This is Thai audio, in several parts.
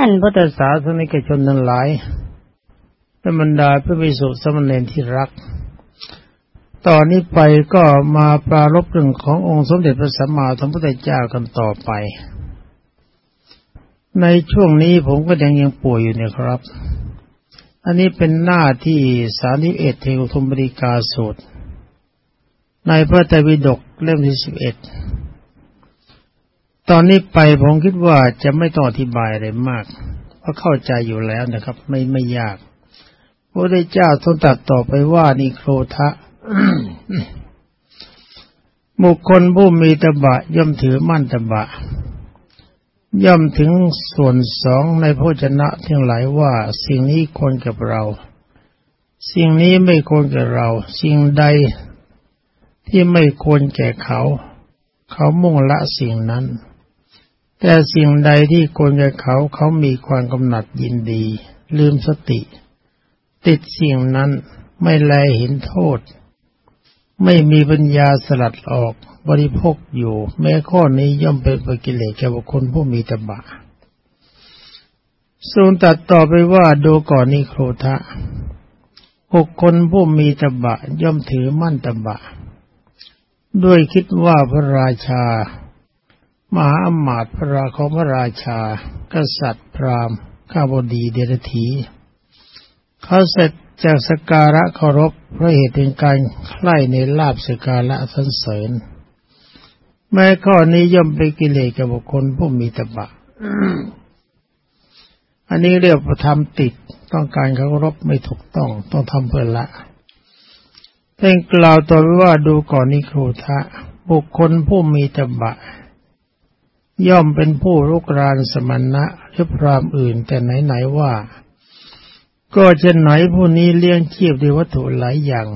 ท่านพุทธศาสนิกชนทั้งหลายเป็นบรรดาพระภิกษุสมณเณรที่รัก ตอนนี้ไปก็มาปรารบเรื่องขององค์สมเด็จพระสัมมาสัมพุทธเจ้ากันต่อไป ในช่วงนี้ผมก็ยังยังป่วยอยู่เนี่ยครับ อันนี้เป็นหน้าที่สานิเอตเทวธมบริกาสูตร ในพระไตรปิฎกเล่มที่สิบเอ็ด ตอนนี้ไปผมคิดว่าจะไม่ต้องอธิบายอะไรมาก เพราะเข้าใจอยู่แล้วนะครับ ไม่ไม่ยากพระพุทธเจ้าทรงตัดต่อไปว่านิโครทะบุคคลผู้มีตบะ ย่อมถือมั่นตบะ ย่อมถึงส่วนสองในพระชนะทั้งหลายว่า สิ่งนี้ควรกับเรา สิ่งนี้ไม่ควรกับเรา สิ่งใดที่ไม่ควรแก่เขา เขามุ่งละสิ่งนั้น แต่สิ่งใดที่ควรแก่เขาเขามีความกำหนัดยินดี ลืมสติ ติดสิ่งนั้นไม่แลเห็นโทษ ไม่มีปัญญาสลัดออกบริโภคอยู่ แม้ข้อนี้ย่อมเป็นปกิเลสแก่บุคคลผู้มีตบะทรงตัดต่อไปว่าดูก่อนนิโครทะบุคคลผู้มีตบะย่อมถือมั่นตบะ ด้วยคิดว่าพระราชา มหาอมาตย์พระราของพระราชา กษัตริย์พราหมณ์ข้าบดีเดรธีเขาเสร็จจากสการะเคารพเพราะเหตุเป็นการใคร่ในลาบสการะสันเสริญ แม้ข้อนี้ย่อมเป็นกิเลสกับบุคคลผู้มีตบะ อันนี้เรียกว่าทำติดต้องการเคารพไม่ถูกต้องต้องทำเพื่อละเพ่งกล่าวต่อว่าดูก่อนนิโครทะ บุคคลผู้มีตบะ ย่อมเป็นผู้รุกรานสมณะหรือพรามอื่น แต่ไหนๆว่า ก็จะไหนผู้นี้เลี้ยงชีพด้วยวัตถุหลายอย่าง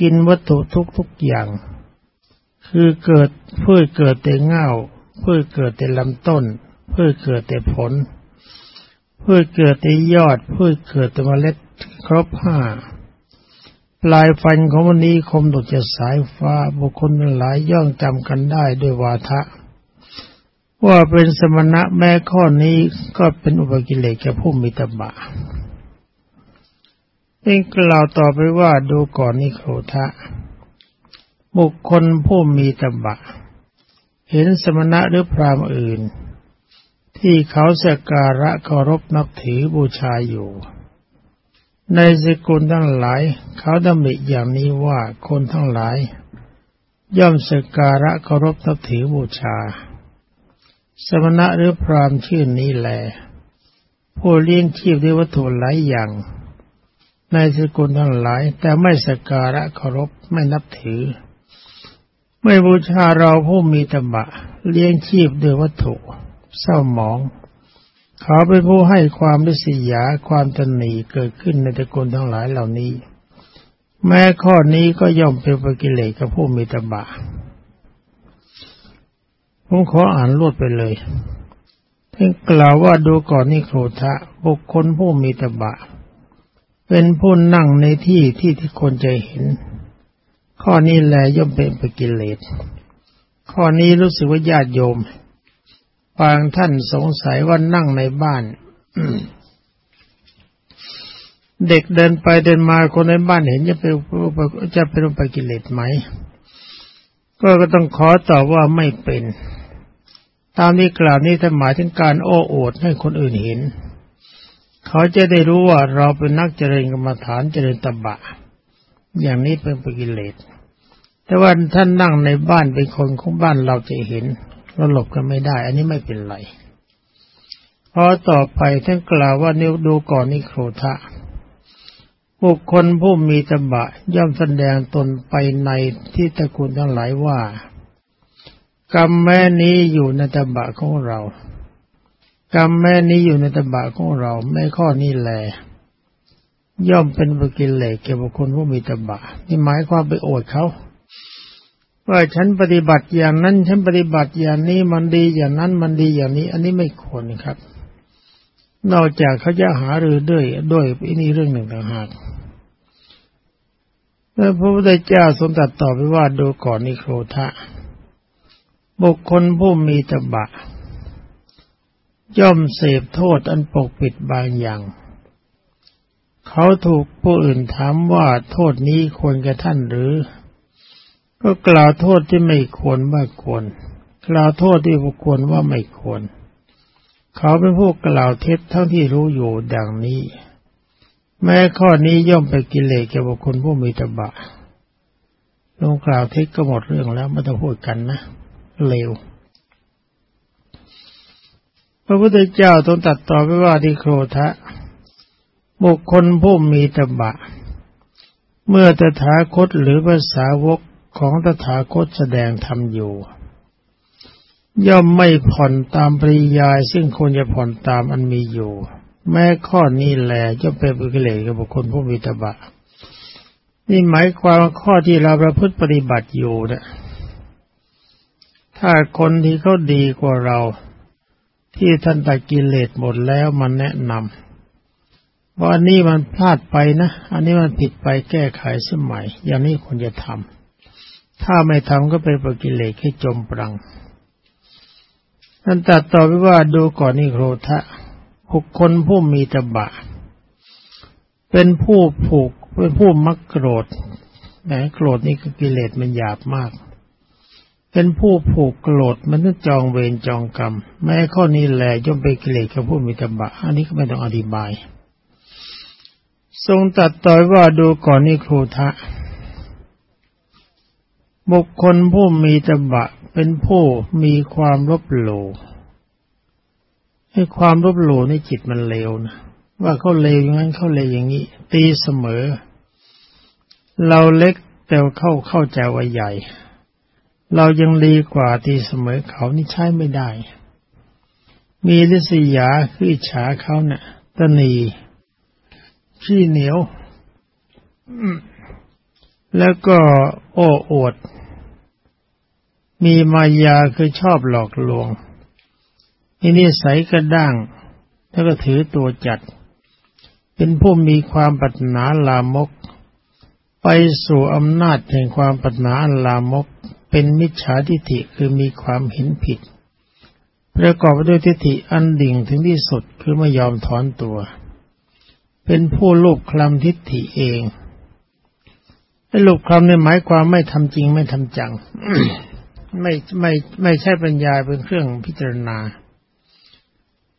กินวัตถุทุกๆอย่าง คือเกิดเพื่อเกิดแต่เง่าเพื่อเกิดแต่ลำต้น เพื่อเกิดแต่ผล เพื่อเกิดแต่ยอด เพื่อเกิดแต่เมล็ดครบห้าปลายฟันของวันนี้คมดุจสายฟ้าบุคคลหลายย่องจำกันได้ด้วยวาทะ ว่าเป็นสมณะแม้ข้อนี้ก็เป็นอุปกิเลสแก่ผู้มีตบะเองกล่าวต่อไปว่าดูก่อนนิโครทะ บุคคลผู้มีตบะ เห็นสมณะหรือพรามอื่น ที่เขาสักการะเคารพนับถือบูชาอยู่ ในสกุลทั้งหลาย เขาดำริอย่างนี้ว่าคนทั้งหลาย ย่อมสักการะเคารพนับถือบูชา สมณะหรือพรามชื่อนี้แหลผู้เลี้ยงชีพด้วยวัตถุหลายอย่าง ในสกุลทั้งหลาย แต่ไม่สการะเคารพไม่นับถือ ไม่บูชาเราผู้มีตบะ เลี้ยงชีพด้วยวัตถุ เศร้าหมอง เขาเป็นผู้ให้ความริษยาความตนีเกิดขึ้นในตระกูลทั้งหลายเหล่านี้ แม้ข้อนี้ก็ย่อมเป็นปกิเลสกับผู้มีตบะ ผมขออ่านรวดไปเลยท่านกล่าวว่าดูก่อนนี่โครทะบุคคลผู้มีตบะ เป็นผู้นั่งในที่ที่ที่คนจะเห็น ข้อนี้แลย่อมเป็นปกิเลส ข้อนี้รู้สึกว่าญาติโยมบางท่านสงสัยว่านั่งในบ้านเด็กเดินไปเดินมาคนในบ้านเห็นจะเป็นจะเป็นปกิเลสไหม ก็ก็ต้องขอตอบว่าไม่เป็น ตามที่กล่าวนี้ท่านหมายถึงการโอ้อวดให้คนอื่นเห็น เขาจะได้รู้ว่าเราเป็นนักเจริญกรรมฐานเจริญตบะ อย่างนี้เป็นปกิเลส แต่ว่าท่านนั่งในบ้านเป็นคนของบ้านเราจะเห็นเราหลบกันไม่ได้ อันนี้ไม่เป็นไรพอต่อไปท่านกล่าวว่านิ้วดูก่อนนิโครทะบุคคลผู้มีตบะย่อมแสดงตนไปในที่ตะกูลทั้งหลายว่า กรรมแม่นี้อยู่ในตบะของเรา กรรมแม่นี้อยู่ในตบะของเราแม่ข้อนี้แหลย่อมเป็นบุกิเลสเกี่ยวกับคนผู้มีตบะนี่หมายความไปโอดเขาว่าฉันปฏิบัติอย่างนั้น ฉันปฏิบัติอย่างนี้มันดีอย่างนั้นมันดีอย่างนี้ อันนี้ไม่ควรครับ นอกจากเขาจะหารือด้วยด้วยอันนี้เรื่องหนึ่งต่างหากแล้วพระพุทธเจ้าทรงตรัสตอบไปว่าดูก่อนนิโครทะ บุคคลผู้มีตบะ ย่อมเสพโทษอันปกปิดบางอย่าง เขาถูกผู้อื่นถามว่าโทษนี้ควรแก่ท่านหรือ ก็กล่าวโทษที่ไม่ควรว่าควร กล่าวโทษที่บุควรว่าไม่ควร เขาเป็นผู้กล่าวเท็จทั้งที่รู้อยู่ดังนี้ แม้ข้อนี้ย่อมไปกิเลสแก่บุคคลผู้มีตบะลงกล่าวเท็จก็หมดเรื่องแล้วไม่ต้องพูดกันนะ เลว พระพุทธเจ้าทรงตัดต่อไปว่าที่โครทะ บุคคลผู้มีตบะ เมื่อตถาคตหรือภาษาวกของตถาคตแสดงธรรมอยู่ ย่อมไม่ผ่อนตามปริยาย ซึ่งควรจะผ่อนตามอันมีอยู่ แม้ข้อนี้แหละจะเป็นบุคเลกับบุคคลผู้มีตบะนี่หมายความข้อที่เราประพฤติปฏิบัติอยู่นะ ถ้าคนที่เขาดีกว่าเรา ที่ท่านตัดกิเลสหมดแล้วมันแนะนำว่าอันนี้มันพลาดไปนะ อันนี้มันผิดไปแก้ไขสมัย อย่างนี้ควรจะทำถ้าไม่ทำก็เป็นปกิเลสให้จมปรังท่านตัดต่อไปว่าดูก่อนนิโครทะบุคคลผู้มีตบะ เป็นผู้ผูกเป็นผู้มักโกรธแหมโกรธนี่คือกิเลสมันหยาบมาก เป็นผู้ผูกโกรธมันต้องจองเวรจองกรรม แม้ข้อนี้แหละย่อมไปกิเลสกับผู้มีตบะอันนี้ก็ไม่ต้องอธิบาย ทรงตัดต่อยว่าดูก่อนนี่ครูทะ บุคคลผู้มีตบะ เป็นผู้มีความลบหลู่ให้ความลบหลู่ในจิตมันเลวนะว่าเขาเลวอย่างนั้นเขาเลวอย่างนี้ ตีเสมอ เราเล็กแต่เข้าเข้าใจว่าใหญ่ เรายังดีกว่าที่เสมอเขานี่ใช้ไม่ได้ มีลิษยาคือฉาเขาเนะ่ะตนีขี้เหนียว แล้วก็โอ้อวด มีมายาคือชอบหลอกลวงมีนิสัยกระด้าง แล้วก็ถือตัวจัด เป็นผู้มีความปัญนาลามก ไปสู่อำนาจแห่งความปัญนาลามก เป็นมิจฉาทิฏฐิคือมีความเห็นผิด ประกอบด้วยทิฏฐิอันดิ่งถึงที่สุดคือไม่ยอมถอนตัว เป็นผู้ลูกคลำทิฏฐิเองไอ้ลูกคลำเนี่ยหมายความไม่ทำจริงไม่ทำจัง ไม่ไม่ไม่ใช่ปัญญาเป็นเครื่องพิจารณา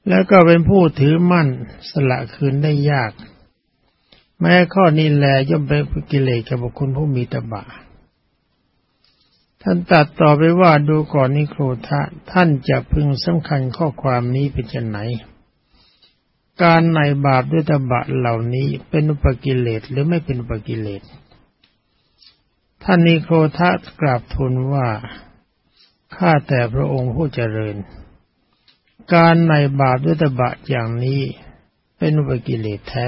แล้วก็เป็นผู้ถือมั่นสละคืนได้ยาก แม้ข้อนี้แลย่อมเป็นกิเลสกับบุคคลผู้มีตบะ ท่านตัดต่อไปว่าดูก่อนนิโครธะท่านจะพึงสำคัญข้อความนี้เป็นจะไหน การในบาปด้วยตบะเหล่านี้เป็นอุปกิเลสหรือไม่เป็นอุปกิเลส ท่านนิโครธะกราบทูลว่าข้าแต่พระองค์ผู้เจริญ การในบาปด้วยตบะอย่างนี้เป็นอุปกิเลสแท้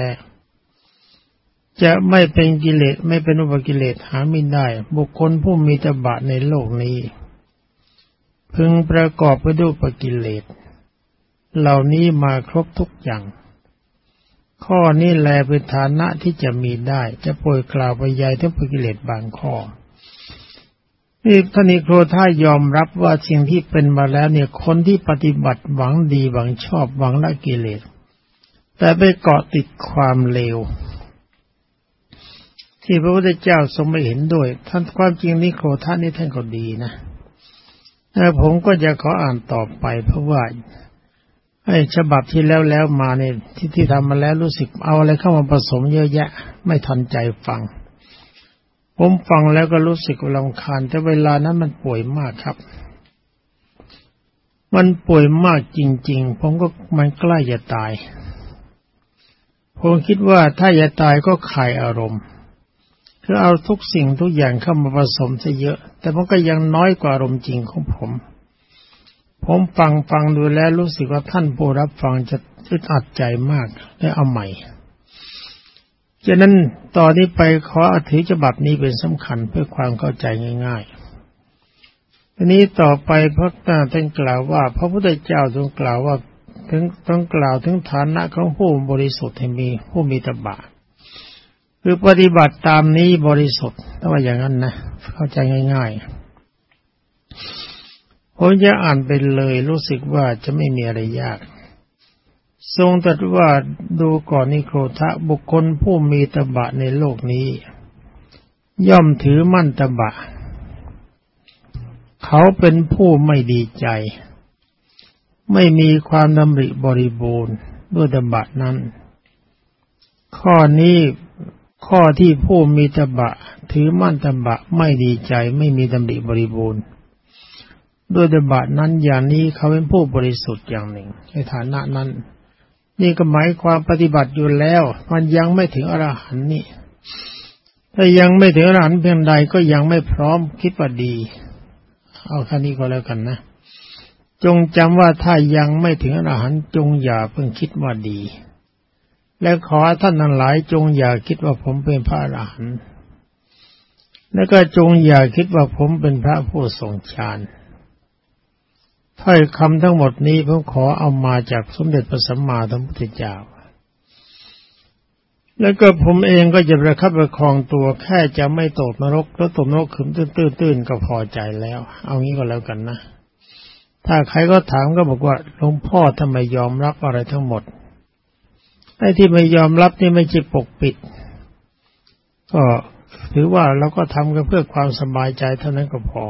จะไม่เป็นกิเลสไม่เป็นอุปกิเลสหาไม่ได้ บุคคลผู้มีตบะในโลกนี้ พึงประกอบไปด้วยอุปกิเลส เหล่านี้มาครบทุกอย่าง ข้อนี้แลเป็นฐานะที่จะมีได้ จะป่วยกล่าวไปยายทั้งอุปกิเลสบางข้อนี่ท่านิโครท่ายอมรับว่าสิ่งที่เป็นมาแล้วเนี่ยคนที่ปฏิบัติหวังดีหวังชอบหวังละกิเลส แต่ไปเกาะติดความเลว ที่พระพุทธเจ้าทรงไม่เห็นด้วย ท่านความจริงนี้โคท่านนี่ท่านก็ดีนะแต่ผมก็จะขออ่านต่อไปเพราะว่าไอ้ฉบับที่แล้วแล้วมาเนี่ยที่ที่ทำมาแล้วรู้สึกเอาอะไรเข้ามาผสมเยอะแยะ ไม่ทันใจฟัง ผมฟังแล้วก็รู้สึกลำคาญแต่เวลานั้นมันป่วยมากครับ มันป่วยมากจริง ๆ ผมก็มันใกล้จะตาย ผมคิดว่าถ้าจะตายก็ขายอารมณ์ คือเอาทุกสิ่งทุกอย่างเข้ามาผสมซะเยอะ แต่มันก็ยังน้อยกว่าอารมณ์จริงของผม ผมฟังฟังดูแล้วรู้สึกว่าท่านผู้รับฟังจะอึดอัดใจมากและเอาใหม่ฉะนั้นตอนนี้ไปขออธิฉบับนี้เป็นสำคัญเพื่อความเข้าใจง่ายๆทีนี้ต่อไปพระตาท่านกล่าวว่า พระพุทธเจ้าทรงกล่าวว่าถึงต้องกล่าวถึงฐานะของผู้บริสุทธิ์ให้มีผู้มีตบะ คือปฏิบัติตามนี้บริสุทธิ์ถ้าว่าอย่างนั้นนะ เข้าใจง่ายๆผมจะอ่านไปเลยรู้สึกว่าจะไม่มีอะไรยาก ทรงตรัสว่าดูก่อนนิโครทะบุคคลผู้มีตบะในโลกนี้ ย่อมถือมั่นตบะ เขาเป็นผู้ไม่ดีใจ ไม่มีความดำริบริบูรณ์ด้วยตบะนั้น ข้อนี้ ข้อที่ผู้มีตบะ ถือมั่นตบะไม่ดีใจไม่มีดำริบริบูรณ์ด้วยตบะนั้นอย่างนี้เขาเป็นผู้บริสุทธิ์อย่างหนึ่ง ในฐานะนั้น นี่ก็หมายความปฏิบัติอยู่แล้ว มันยังไม่ถึงอรหันต์นี่ถ้ายังไม่ถึงอรหันต์เพียงใดก็ยังไม่พร้อมคิดว่าดี เอาแค่นี้ก็แล้วกันนะ จงจำว่าถ้ายังไม่ถึงอรหันต์จงอย่าเพิ่งคิดว่าดี และขอท่านทั้งหลายจงอย่าคิดว่าผมเป็นพระอรหันต์และก็จงอย่าคิดว่าผมเป็นพระผู้ทรงฌานถ้อยคำทั้งหมดนี้ผมขอเอามาจากสมเด็จพระสัมมาสัมพุทธเจ้า แล้วก็ผมเองก็จะประคับประคองตัวแค่จะไม่ตกนรกแล้วตกนรกขึ้นตื้นๆก็พอใจแล้ว เอางี้ก็แล้วกันนะ ถ้าใครก็ถามก็บอกว่าหลวงพ่อทำไมยอมรับอะไรทั้งหมด ไอ้ที่ไม่ยอมรับนี่ไม่ใช่ปกปิด ก็ถือว่าเราก็ทำกันเพื่อความสบายใจเท่านั้นก็พอ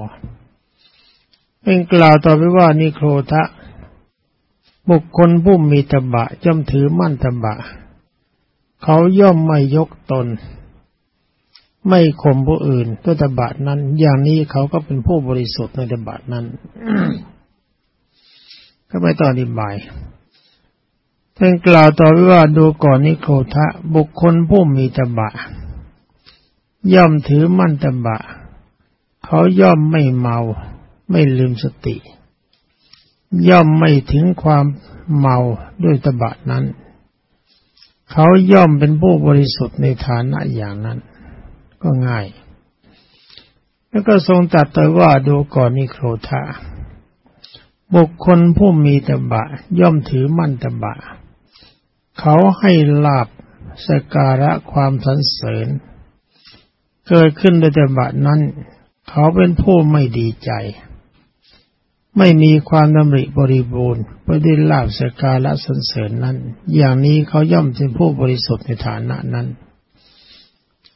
เป็นกล่าวต่อไปว่านิโครทะ บุคคลผู้มีตบะย่อมถือมั่นตบะ เขาย่อมไม่ยกตน ไม่ข่มผู้อื่นด้วตบะนั้น อย่างนี้เขาก็เป็นผู้บริสุทธิ์ในตบะนั้น ก็ไม่ต่ออธิบาย ท่านกล่าวต่อไปว่าดูก่อนนิโครทะ บุคคลผู้มีตบะ ย่อมถือมั่นตบะ เขาย่อมไม่เมา ไม่ลืมสติ ย่อมไม่ถึงความเมาด้วยตบะนั้น เขาย่อมเป็นผู้บริสุทธิ์ในฐานะอย่างนั้น ก็ง่าย แล้วก็ทรงตัดต่อว่าดูก่อนนิโครธาบุคคลผู้มีตบะ ย่อมถือมั่นตบะเขาให้ลาบสการะความสันเสริญ เกิดขึ้นด้วยตบะนั้น เขาเป็นผู้ไม่ดีใจ ไม่มีความดำริบริบูรณ์เพื่อได้ลาบสการะสันเสริญนั้น อย่างนี้เขาย่อมเป็นผู้บริสุทธิ์ในฐานะนั้น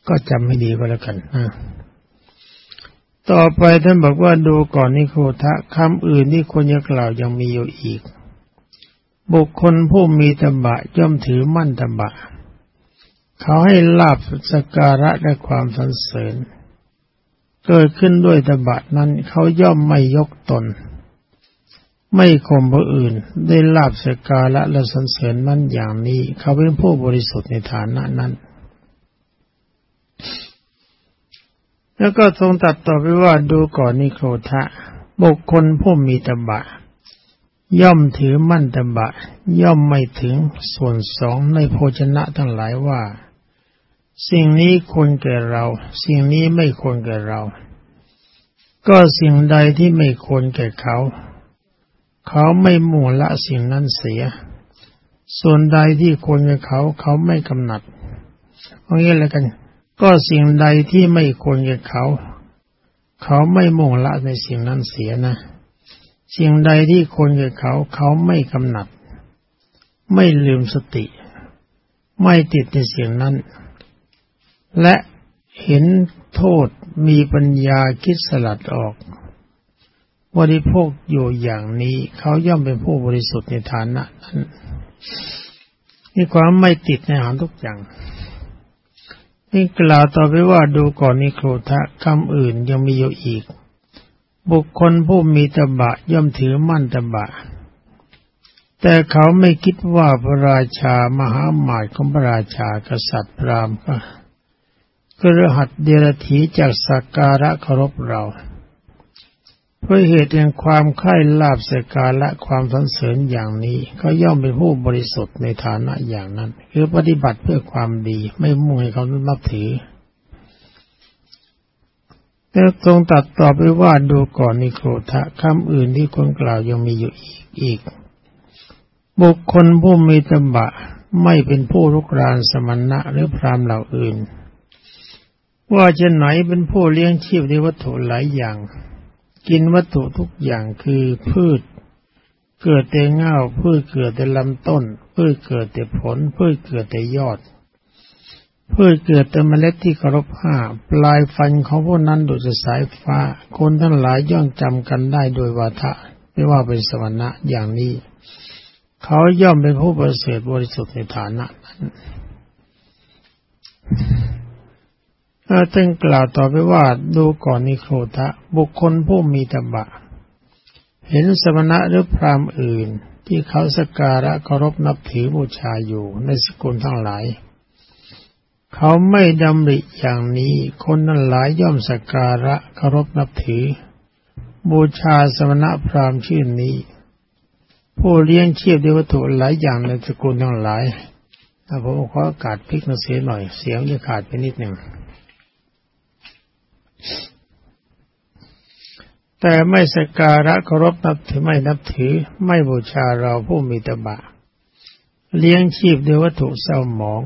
ก็จำให้ดีก็แล้วกันนะต่อไปท่านบอกว่าดูก่อนนิโคทะคำอื่นที่ควรจะกล่าวยังมีอยู่อีก บุคคลผู้มีตบะย่อมถือมั่นตบะ เขาให้ลาบสการะและความสันเสริญ เกิดขึ้นด้วยตบะนั้นเขาย่อมไม่ยกตน ไม่ข่มผู้อื่นได้ลาบสกาละและสันเสริญนั้นอย่างนี้ เขาเป็นผู้บริสุทธิ์ในฐานะนั้น แล้วก็ทรงตัดต่อไปว่าดูก่อนนิโครทะบุคคลผู้มีตบะ ย่อมถือมั่นตบะ ย่อมไม่ถึงส่วนสองในโภชนะทั้งหลายว่า สิ่งนี้ควรแก่เรา สิ่งนี้ไม่ควรแก่เรา ก็สิ่งใดที่ไม่ควรแก่เขา เขาไม่มุ่งละสิ่งนั้นเสีย ส่วนใดที่ควรแกับเขา เขาไม่กำหนัดเอางี้แล้วกัน ก็สิ่งใดที่ไม่ควรแกับเขา เขาไม่มุ่งละในสิ่งนั้นเสียนะ สิ่งใดที่ควรกับเขาเขาไม่กำหนัด ไม่ลืมสติ ไม่ติดในเสียงนั้น และเห็นโทษมีปัญญาคิดสลัดออกบริโภคอยู่อย่างนี้เขาย่อมเป็นผู้บริสุทธิ์ในฐานะนั้นนี่ความไม่ติดในอาหารทุกอย่างนี่กล่าวต่อไปว่าดูก่อนนิโครทะคำอื่นยังมีอยู่อีก บุคคลผู้มีตบะย่อมถือมั่นตบะ แต่เขาไม่คิดว่าพระราชามหาหมาตของพระราชากษัตริย์พรามก็กระหัดเดรถีจากสักการะเคารพเรา เพราะเหตุแห่งความใคร่ลาบเสกาและความสันเสริญอย่างนี้เขาย่อมเป็นผู้บริสุทธิ์ในฐานะอย่างนั้น คือปฏิบัติเพื่อความดีไม่มุ่งให้เขานับถือ แล้วทรงตัดต่อไปว่าดูก่อนนิโครทะคำอื่นที่คนกล่าวยังมีอยู่อีกอีก บุคคลผู้มีตบะไม่เป็นผู้รุกรานสมณะหรือพรามเหล่าอื่น ว่าจะไหนเป็นผู้เลี้ยงชีพในวัตถุหลายอย่าง กินวัตถุทุกอย่างคือพืช เกิดแต่เงาพืชเกิดแต่ลำต้น พืชเกิดแต่ผล พืชเกิดแต่ยอด พืชเกิดแต่เมล็ดที่เคารพห้าปลายฟันของพวกนั้นดุจสายฟ้า คนทั้งหลายย่อมจำกันได้โดยวาทะ ไม่ว่าเป็นสวรรค์อย่างนี้ เขาย่อมเป็นผู้ประเสริฐบริสุทธิ์ในฐานะนั้นถ้าตึงกล่าวต่อไปว่าดูก่อนนิโครทะ บุคคลผู้มีตบะ เห็นสมณะหรือพรามอื่น ที่เขาสการะเคารพนับถือบูชาอยู่ในสกุลทั้งหลาย เขาไม่ดำริอย่างนี้ คนนั้นหลายย่อมสักการะเคารพนับถือ บูชาสมณะพราหมณ์ชื่นนี้ ผู้เลี้ยงเชีพด้วยวัตถุหลายอย่างในสกุลทั้งหลายถ้าผมขออากาศพลิกมาเสียหน่อย เสียงจะขาดไปนิดหนึ่ง แต่ไม่สัการะเคารพนับถือไม่นับถือ ไม่บูชาเราผู้มีตบะ เลี้ยงชีพด้วยวัตถุเศร้าหมอง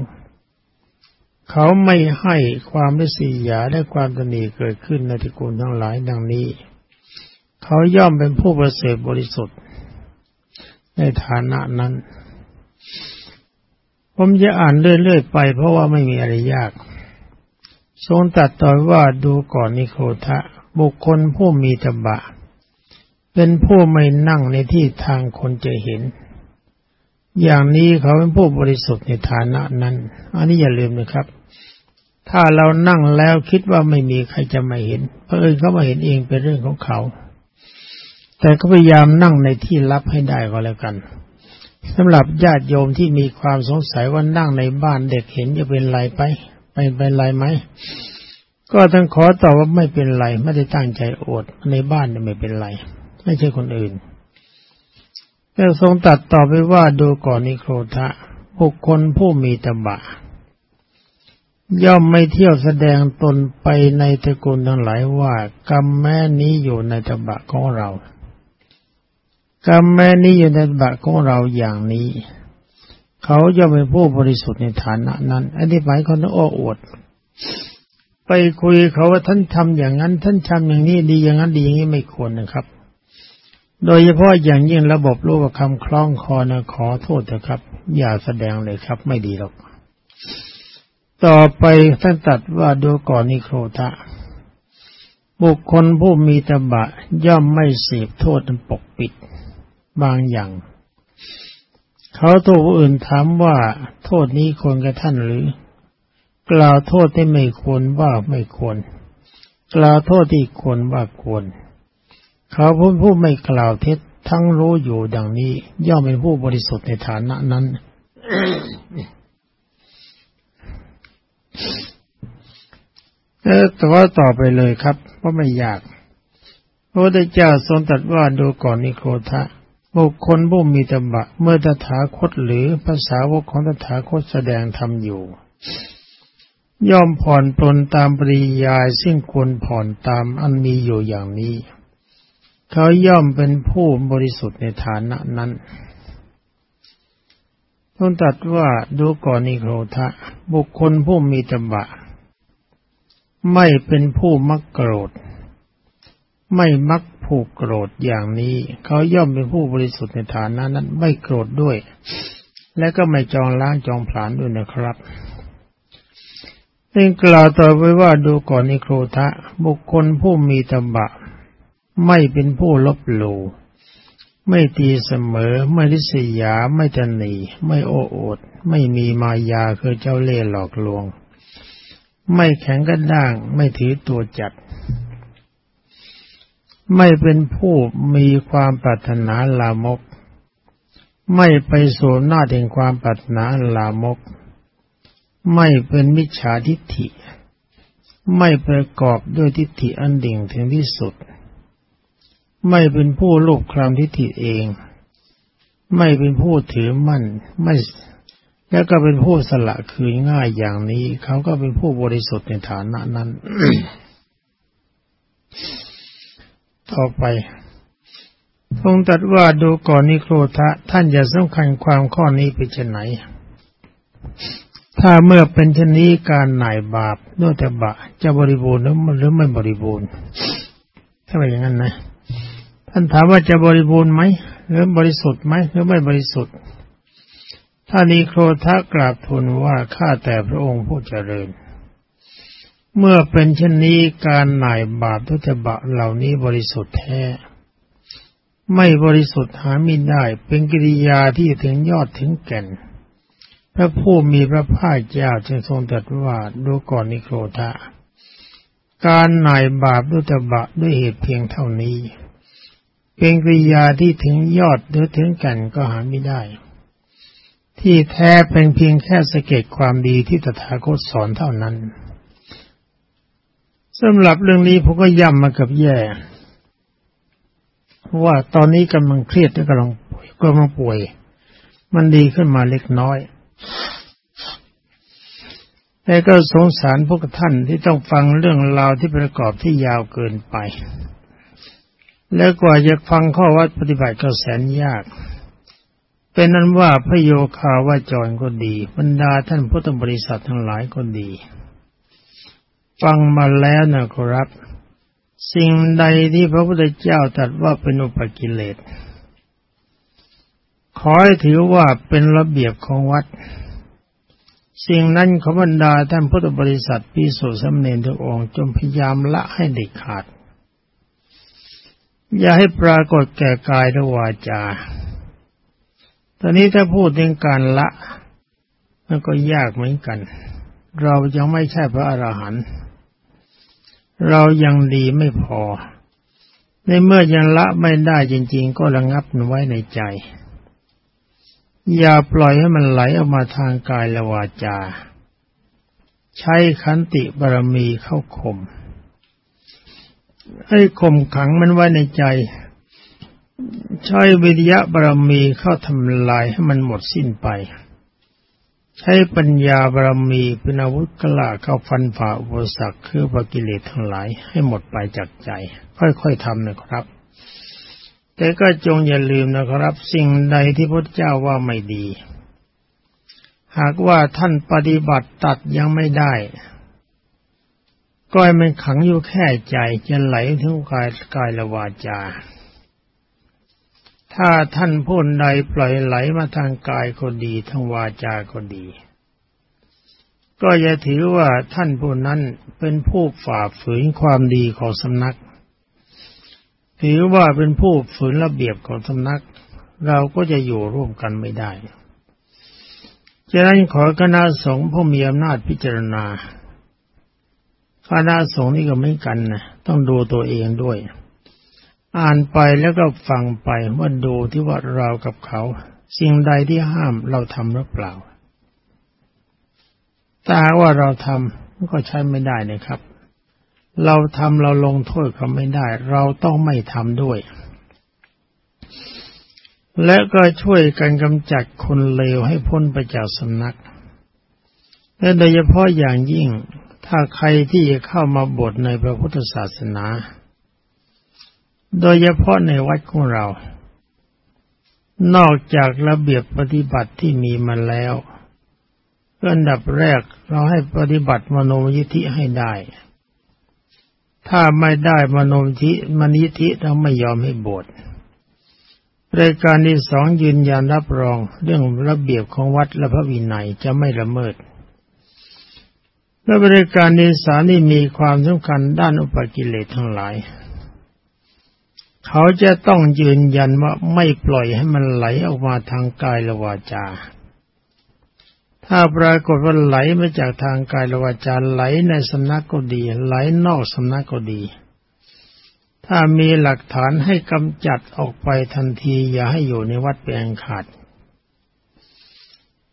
เขาไม่ให้ความริษยาและความตนีเกิดขึ้นในตระกูลทั้งหลายดังนี้ เขาย่อมเป็นผู้ประเสริฐบริสุทธิ์ ในฐานะนั้น ผมจะอ่านเรื่อยๆไปเพราะว่าไม่มีอะไรยาก ทรงตัดต่อว่าดูก่อนนิโคทะ บุคคลผู้มีตบะ เป็นผู้ไม่นั่งในที่ทางคนจะเห็นอย่างนี้เขาเป็นผู้บริสุทธิ์ในฐานะนั้น อันนี้อย่าลืมนะครับ ถ้าเรานั่งแล้วคิดว่าไม่มีใครจะมาเห็นเพราะเอิญเขามาเห็นเองเป็นเรื่องของเขา แต่ก็พยายามนั่งในที่ลับให้ได้ก็แล้วกันสำหรับญาติโยมที่มีความสงสัยว่านั่งในบ้านเด็กเห็นจะเป็นไรไปไปเป็นไรไหมก็ต้องขอตอบว่าไม่เป็นไรไม่ได้ตั้งใจโอดในบ้านเนี่ยไม่เป็นไร ไม่ใช่คนอื่นแต่ทรงตัดต่อไปว่าดูก่อนนิโครทะบุคคลผู้มีตบะ ย่อมไม่เที่ยวแสดงตนไปในตระกูลทั้งหลายว่ากรรมแม้นี้อยู่ในตบะของเรากรรมแม้นี้อยู่ในตบะของเราอย่างนี้ เขาย่อมเป็นผู้บริสุทธิ์ในฐานะนั้นอันนี้หมายความว่าโอ้อวด ไปคุยเขาว่าท่านทำอย่างนั้น ท่านทำอย่างนี้ดีอย่างนั้นดีอย่างนี้ไม่ควรนะครับ โดยเฉพาะอย่างยิ่งระบบรูปคำคล้องคอนะขอโทษเถอะครับ อย่าแสดงเลยครับ ไม่ดีหรอก ต่อไปท่านตัดว่าดูก่อนนิโครทะบุคคลผู้มีตบะย่อมไม่เสพโทษปกปิด บางอย่าง เขาตัวอื่นถามว่าโทษนี้ควรกับท่านหรือ กล่าวโทษที่ไม่ควรว่าไม่ควร กล่าวโทษที่ควรว่าควร เขาผู้ผู้ไม่กล่าวเท็จทั้งรู้อยู่ดังนี้ ย่อมเป็นผู้บริสุทธิ์ในฐานะนั้น เออแต่ว่าต่อไปเลยครับเพราะไม่อยากพระพุทธเจ้าทรงตรัสว่าดูก่อนนิโคทะบุคคลผู้มีตบะ เมื่อตถาคตหรือภาษาวกของตถาคตแสดงธรรมอยู่ ย่อมผ่อนปลนตามปริยายซึ่งควรผ่อนตามอันมีอยู่อย่างนี้ เขาย่อมเป็นผู้บริสุทธิ์ในฐานะนั้นต้องตัดว่าดูก่อนนิโครทะ บุคคลผู้มีตบะ ไม่เป็นผู้มักโกรธ ไม่มักผูกโกรธอย่างนี้ เขาย่อมเป็นผู้บริสุทธิ์ในฐานะนั้น ไม่โกรธด้วย และก็ไม่จองล้างจองผลาญด้วยนะครับซึ่งกล่าวต่อไปว่าดูก่อนนิโครทะ บุคคลผู้มีตบะ ไม่เป็นผู้ลบหลู่ไม่ตีเสมอ ไม่ริษยา ไม่ตนี ไม่โอ้อด ไม่มีมายาคือเจ้าเล่ห์หลอกลวง ไม่แข็งกระด้าง ไม่ถือตัวจัด ไม่เป็นผู้มีความปรารถนาลามก ไม่ไปสู่หน้าถึงความปรารถนาลามก ไม่เป็นมิจฉาทิฏฐิ ไม่ประกอบด้วยทิฏฐิอันดิ่งถึงที่สุด ไม่เป็นผู้ลูกคลำทิฏฐิเอง ไม่เป็นผู้ถือมั่น ไม่ แล้วก็เป็นผู้สละคืนง่ายอย่างนี้ เขาก็เป็นผู้บริสุทธิ์ในฐานะนั้น ต่อไปทรงตัดว่าดูก่อนนิโครทะท่านอย่าสำคัญความข้อนี้ไปจะไหน ถ้าเมื่อเป็นชนี้การหน่ายบาปด้วยแต่บะ จะบริบูรณ์หรือไม่บริบูรณ์ถ้าเป็นอย่างนั้นนะ ท่านถามว่าจะบริบูรณ์ไหมหรือบริสุทธิ์ไหมหรือไม่บริสุทธิ์ ท่านีโครทะกราบทูลว่าข้าแต่พระองค์ผู้เจริญ เมื่อเป็นเช่นนี้การหน่ายบาปทุตบะเหล่านี้บริสุทธิ์แท้ ไม่บริสุทธิ์หาไม่ได้เป็นกิริยาที่ถึงยอดถึงแก่น พระผู้มีพระภาคเจ้าจึงทรงตรัสว่าดูก่อนนิโครธะการหน่ายบาปทุตบะด้วยเหตุเพียงเท่านี้ เป็นกิริยาที่ถึงยอดหรือถึงแก่นก็หาไม่ได้ ที่แท้เป็นเพียงแค่สเก็ตความดีที่ตถาคตสอนเท่านั้นสำหรับเรื่องนี้ผมก็ย้ำมากับแย่ว่าตอนนี้กำลังเครียดและกำลังป่วยกำลังป่วย มันดีขึ้นมาเล็กน้อย แต่ก็สงสารพวกท่านที่ต้องฟังเรื่องราวที่ประกอบที่ยาวเกินไป แล้วกว่าจะฟังข้อวัดปฏิบัติก็แสนยาก เป็นนั้นว่าพระโยคาวาจรก็ดี บรรดาท่านพุทธบริษัททั้งหลายก็ดี ฟังมาแล้วนะครับ สิ่งใดที่พระพุทธเจ้าตรัสว่าเป็นอุปกิเลสขอให้ถือว่าเป็นระเบียบของวัด สิ่งนั้นขบรรดาท่านพุทธบริษัทพิสุสมเนทุกองจงพยายามละให้เด็ดขาด อย่าให้ปรากฏแก่กายและวาจา ตอนนี้ถ้าพูดถึงการละมันก็ยากเหมือนกัน เรายังไม่ใช่พระอรหันต์เรายังดีไม่พอ ในเมื่อยังละไม่ได้จริง ๆ ก็ระงับมันไว้ในใจ อย่าปล่อยให้มันไหลออกมาทางกายและวาจา ใช้ขันติบารมีเข้าข่มให้ข่มขังมันไว้ในใจ ใช้วิทยาบารมีเข้าทำลายให้มันหมดสิ้นไป ใช้ปัญญาบารมีเป็นอาวุธกล้าเข้าฟันฝ่าอุปสรรคคือปกิเลสทั้งหลายให้หมดไปจากใจ ค่อยๆทำนะครับ แต่ก็จงอย่าลืมนะครับ สิ่งใดที่พระเจ้าว่าไม่ดี หากว่าท่านปฏิบัติตัดยังไม่ได้ก็ให้มันขังอยู่แค่ใจจะไหลถึงกายกายละวาจา ถ้าท่านพูดใดปล่อยไหลมาทางกายก็ดีทางวาจาก็ดี ก็อย่าถือว่าท่านผู้นั้นเป็นผู้ฝ่าฝืนความดีของสำนัก ถือว่าเป็นผู้ฝืนระเบียบของสำนัก เราก็จะอยู่ร่วมกันไม่ได้ฉะนั้นขอคณะสงฆ์ผู้มีอำนาจพิจารณาคณะสงฆ์นี่ก็ไม่กันนะต้องดูตัวเองด้วย อ่านไปแล้วก็ฟังไปว่าดูที่ว่าเรากับเขา สิ่งใดที่ห้ามเราทำหรือเปล่าถ้าว่าเราทำก็ใช้ไม่ได้นะครับ เราทำเราลงโทษเขาไม่ได้ เราต้องไม่ทำด้วย และก็ช่วยกันกำจัดคนเลวให้พ้นไปจากสำนัก และโดยเฉพาะอย่างยิ่งถ้าใครที่เข้ามาบวชในพระพุทธศาสนา โดยเฉพาะในวัดของเรา นอกจากระเบียบปฏิบัติที่มีมาแล้วอันดับแรกเราให้ปฏิบัติมโนยิธิให้ได้ ถ้าไม่ได้มโนยิธิมนิธิเราไม่ยอมให้บวชรายการที่สองยืนยันรับรองเรื่องระเบียบของวัดและพระวินัยจะไม่ละเมิด และบริการที่สานี่มีความสำคัญด้านอุปกิเลสทั้งหลาย เขาจะต้องยืนยันว่าไม่ปล่อยให้มันไหลออกมาทางกายและวาจา ถ้าปรากฏว่าไหลมาจากทางกายและวาจาไหลในสำนักก็ดี ไหลนอกสำนักก็ดี ถ้ามีหลักฐานให้กำจัดออกไปทันทีอย่าให้อยู่ในวัดเป็นอันขาด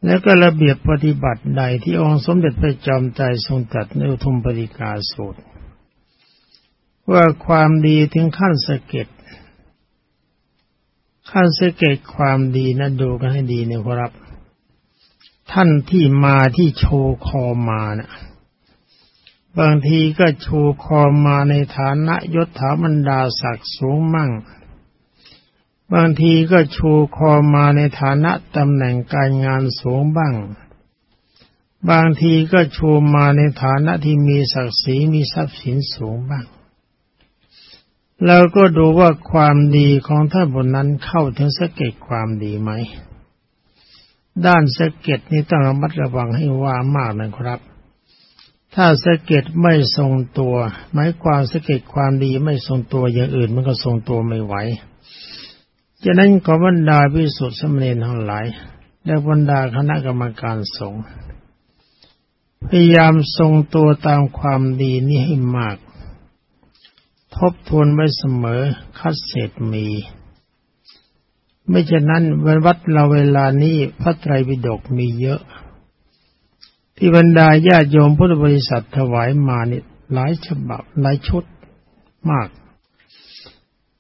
แล้วก็ระเบียบปฏิบัติใดที่องค์สมเด็จพระจอมใจทรงตรัสในอุทุมปฏิกาสูตร ว่าความดีถึงขั้นสะเก็ด ขั้นสังเกตความดีนะดูกันให้ดีนะครับ ท่านที่มาที่โชว์คอมานะบางทีก็โชว์คอมาในฐานะยศถาบรรดาศักดิ์สูงมั่ง บางทีก็โชว์คอมาในฐานะตำแหน่งการงานสูงบ้าง บางทีก็โชว์มาในฐานะที่มีศักดิ์ศรีมีทรัพย์สินสูงบ้าง แล้วก็ดูว่าความดีของท่านบนนั้นเข้าถึงสะเก็ดความดีไหม ด้านสะเก็ดนี้ต้องระมัดระวังให้ว่ามากนะครับ ถ้าสะเก็ดไม่ทรงตัวหมายความสะเก็ดความดีไม่ทรงตัวอย่างอื่น มันก็ทรงตัวไม่ไหวฉะนั้นขอบรรดาพิสุทธิสมณีทั้งหลาย และบรรดาคณะกรรมการสงฆ์พยายามทรงตัวตามความดีนี้ให้มาก ทบทวนไว้เสมอคัดเศษมี ไม่ฉะนั้นวันวัดเราเวลานี้พระไตรปิฎกมีเยอะ ที่บรรดาญาโยมพุทธบริษัทถวายมาเนี่หลายฉบับหลายชุดมาก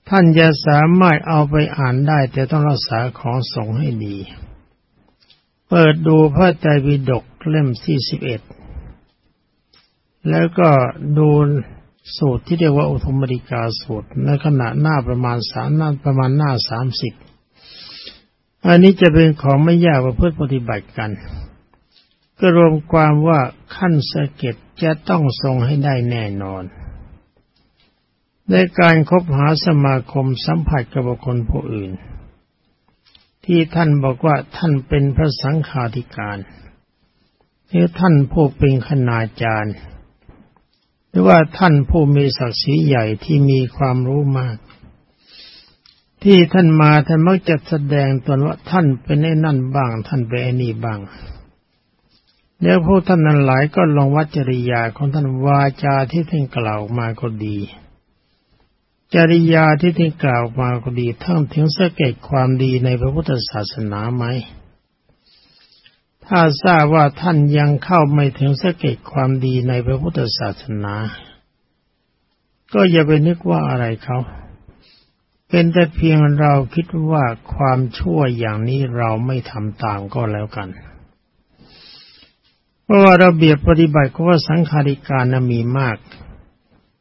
ท่านจะสามารถเอาไปอ่านได้ แต่ต้องรักษาของสงให้ดี เปิดดูพระไตรปิฎกเล่มที่สิบเอ็ดแล้วก็ดู สูตรที่เรียกว่าอุทมริกาสูตรในขณะหน้าประมาณสามหน้าประมาณหน้าสามสิบอันนี้จะเป็นของไม่ยากว่าเพื่อปฏิบัติกัน ก็รวมความว่าขั้นสะเก็ดจะต้องทรงให้ได้แน่นอน ในการคบหาสมาคมสัมผัสกับบุคคลผู้อื่น ที่ท่านบอกว่าท่านเป็นพระสังฆาธิการหรือท่านผู้เป็นขณาจารย์ รือว่าท่านผู้มีศักดิ์ศรีใหญ่ที่มีความรู้มาก ที่ท่านมาท่านมักจะแสดงตนว่าท่านเป็นไอ้นั่นบ้าง ท่านเป็นไอ้นี่บ้างแล้วพวกท่านนั้นหลายก็ลองวัจริยาของท่านวาจาที่ท่านกล่าวมาก็ดี จริยาที่ที่กล่าวมาก็ดีทั้งถึงสเกตความดีในพระพุทธศาสนาไหม ถ้าทราบว่าท่านยังเข้าไม่ถึงสเกตความดีในพระพุทธศาสนา ก็อย่าไปนึกว่าอะไรเขา เป็นแต่เพียงเราคิดว่าความชั่วอย่างนี้เราไม่ทำตามก็แล้วกัน เพราะว่าระเบียบปฏิบัติของพระสังฆาริการมีมาก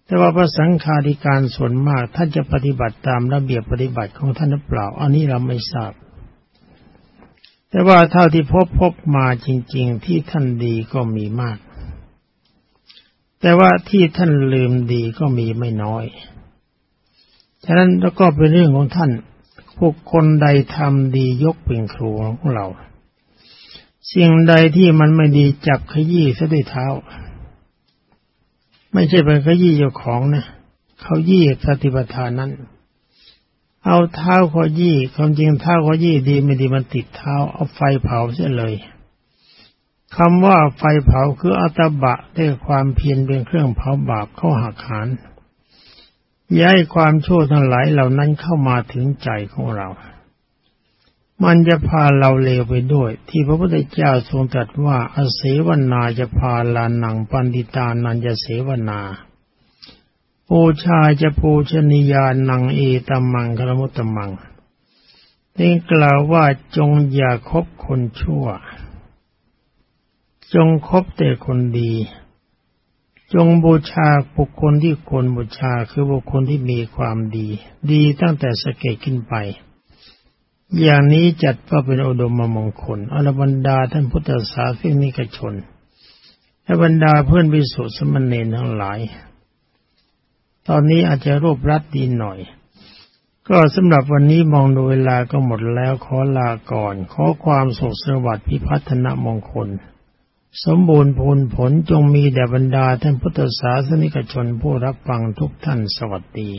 แต่ว่าพระสังฆาธิการส่วนมากท่านจะปฏิบัติตามระเบียบปฏิบัติของท่านหรือเปล่า อันนี้เราไม่ทราบ แต่ว่าเท่าที่พบพบมาจริง ๆ ที่ท่านดีก็มีมาก แต่ว่าที่ท่านลืมดีก็มีไม่น้อย ฉะนั้นแล้วก็เป็นเรื่องของท่านพวกคนใดทำดียกเป็นครูของเราสิ่งใดที่มันไม่ดีจับขยี้ซะด้วยเท้า ไม่ใช่เป็นเขยี่เจ้าของนะเขายี่สติปัฏฐานนั้น เอาเท้าขายี่ความจริงเท้าขายี่ดีไม่ดีมันติดเท้า เอาไฟเผาเสียเลยคำว่าไฟเผาคืออัตบะได้ความเพียรเป็นเครื่องเผาบาปเข้าหักหานย้ายความชั่วทั้งหลายเหล่านั้นเข้ามาถึงใจของเรา มันจะพาเราเลวไปด้วย ที่พระพุทธเจ้าทรงตรัสว่าอเสวนาจะพาลานังปันติตานันจะเสวนา ปูชาจะปูชนียานังเอตมังคลมุตตมังนี่กล่าวว่าจงอย่าคบคนชั่ว จงคบแต่คนดี จงบูชาบุคคลที่ควรบูชาคือบุคคลที่มีความดี ดีตั้งแต่สเกตขึ้นไป อย่างนี้จัดว่าเป็นอุดมมงคลอรบรรดาท่านพุทธศาสนิกชนและบรรดาเพื่อนวิสุทธิสมณเณรทั้งหลาย ตอนนี้อาจจะรวบรัดดีหน่อย ก็สำหรับวันนี้มองดูเวลาก็หมดแล้วขอลาก่อน ขอความสุขสวัสดิ์พิพัฒนมงคล สมบูรณ์ผลผลจงมีแด่บรรดาท่านพุทธศาสนิกชนผู้รับฟังทุกท่านสวัสดี